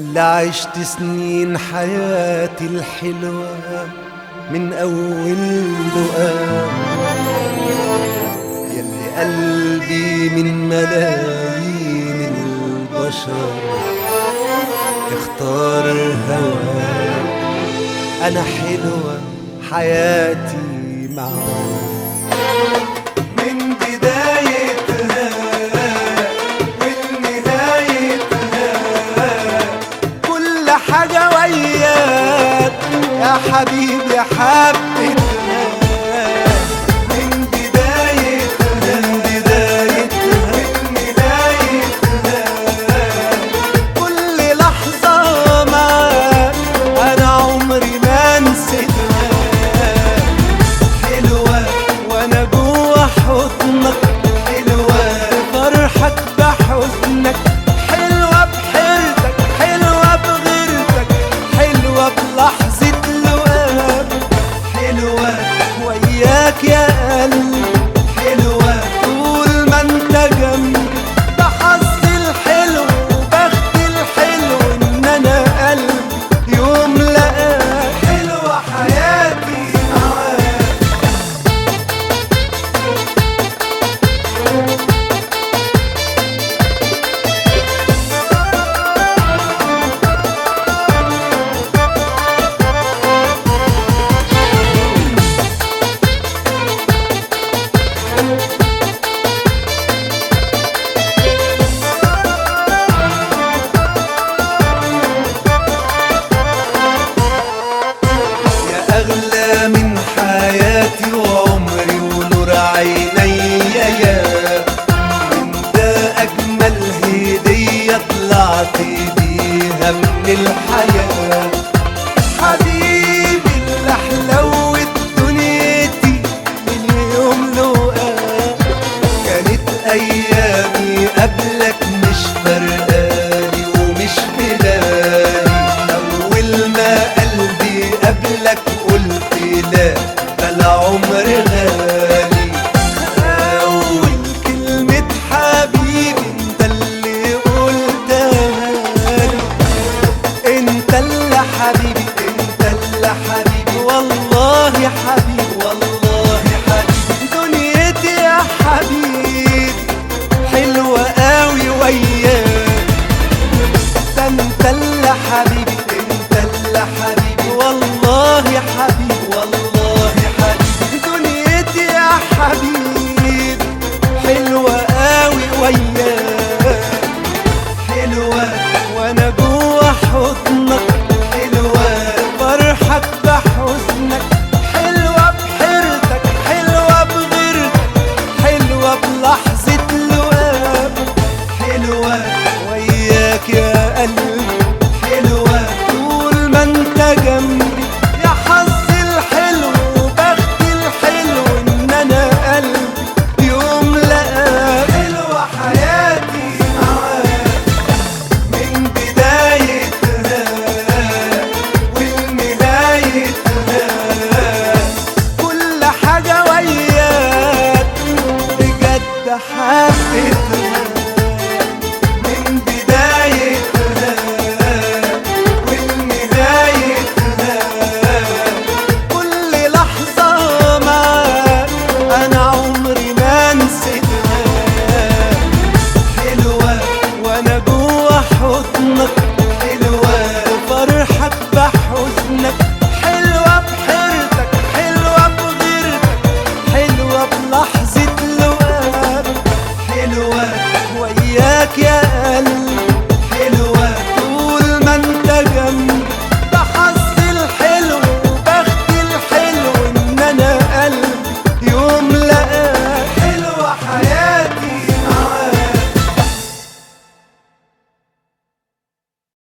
اللي عشت سنين حياتي الحلوة من أول لقاء يلي قلبي من ملايين البشر اختار هواك أنا حلوة حياتي معاك. حاجة وياك. يا حبيبي حبيتها بيها من الحياة. حبيبي اللي حلوت دنيتي من يوم لقاك كانت أيامي قبلك مش فرقالي ومش بلالي أول ما قلبي قبلك قلت لا بلا عمري حبيبي انت اللي حبيبي. والله يا حبيبي والله يا حبيبي. دنيتي يا حبيبي حلوة قوي وياك. انت اللي حبيبي انت اللي حبيبي. حضنك حلوة بحيرتك حلوة بغيرتك حلوة بلحظة لوقك حلوة وياك يا قلبي